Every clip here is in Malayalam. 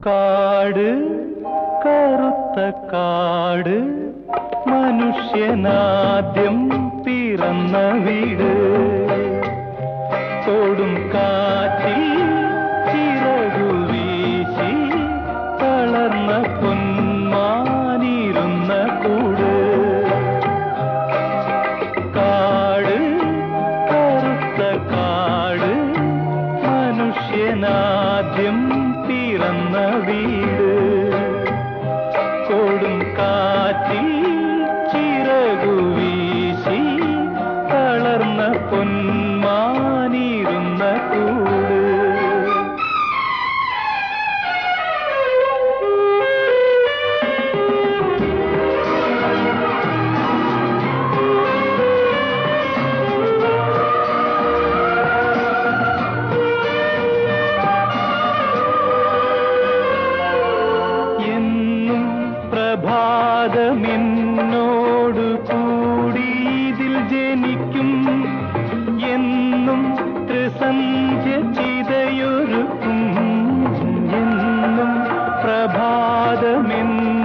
കാട് കറുത്ത കാട് മനുഷ്യനാദ്യം പിറന്ന വീട്. തോടും കാറ്റിൽ ചിറകു വീശി തളർന്ന പൊന്മാനിരുന്ന കൂട്. കാട് കറുത്ത കാട് മനുഷ്യനാദ്യം വീട് കൊടും കാറ്റിൽ ചിറകു വീശി തളർന്ന പൊന്മാനിരുന്ന പ്രഭാതമെന്നോടു കൂടി ജനിക്കും എന്നും ത്രിസന്ധ്യ ചിതയൊരുക്കും എന്നും പ്രഭാതമെന്നോടു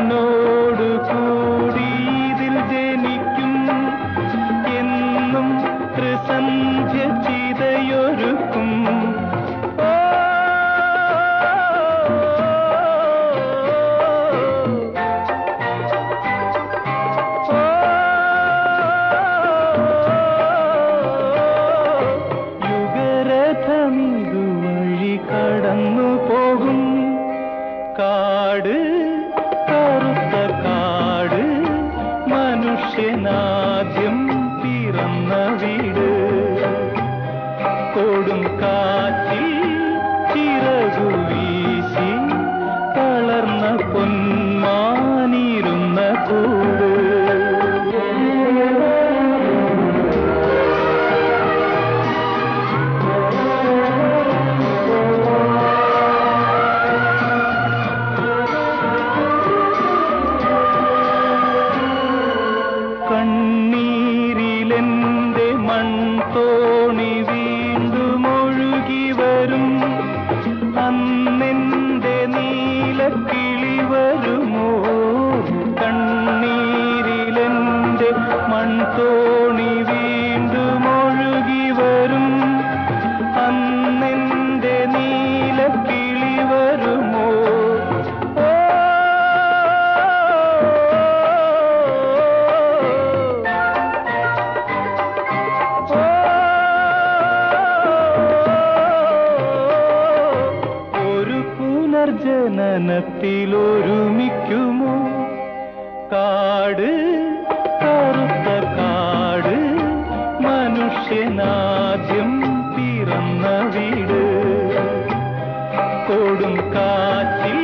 കടന്നു പോകും. കാട് കറുത്ത കാട് മനുഷ്യനാദ്യം പിറന്ന വീട്. കൊടും കാറ്റിൽ വനത്തിലൊരുമിക്കുമോ കാട് കറുത്ത കാട് മനുഷ്യനാദ്യം പിറന്ന വീട്. കൊടും കാറ്റിൽ